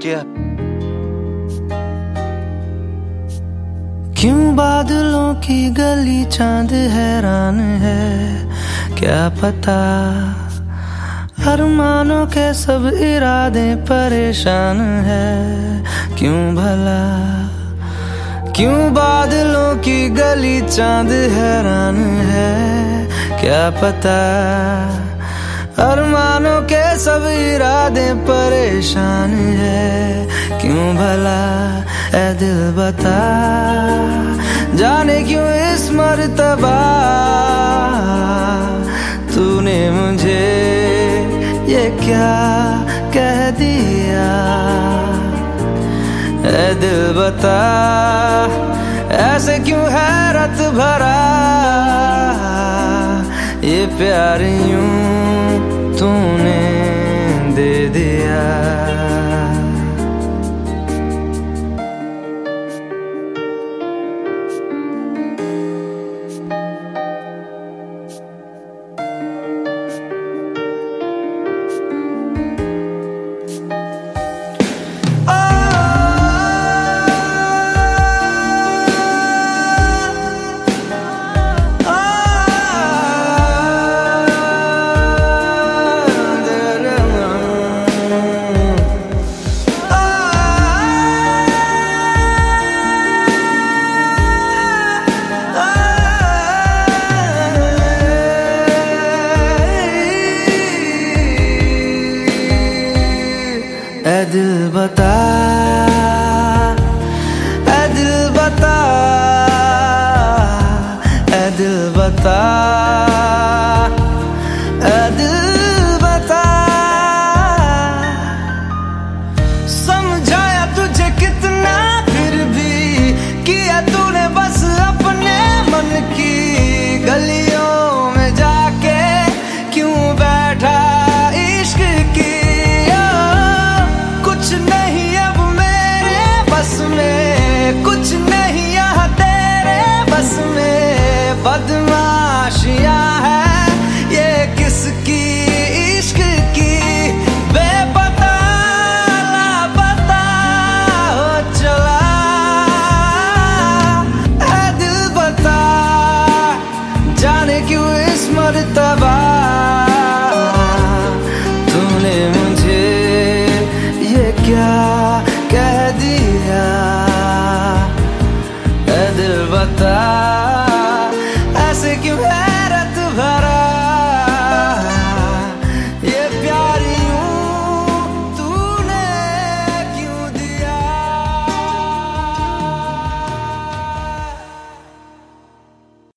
Yeah. क्यों बादलों की गली चाँद हैरान है? क्या पता? अरमानों के सब इरादे परेशान है। क्यों भला? क्यों बादलों की गली चाँद हैरान है? क्या पता? अरमानों के सब इरादे परेशान है। क्यों भला ए दिल बता? जाने क्यों इस मरतबा? तूने मुझे ये क्या कह दिया? ए दिल बता, ऐसे क्यों हैरत भरा? ये प्यार यूँ तूने दे दिया। दिल बता ए दिल बता दिल बता। मरतबा तूने मुझे ये क्या कह दिया? दिल बता।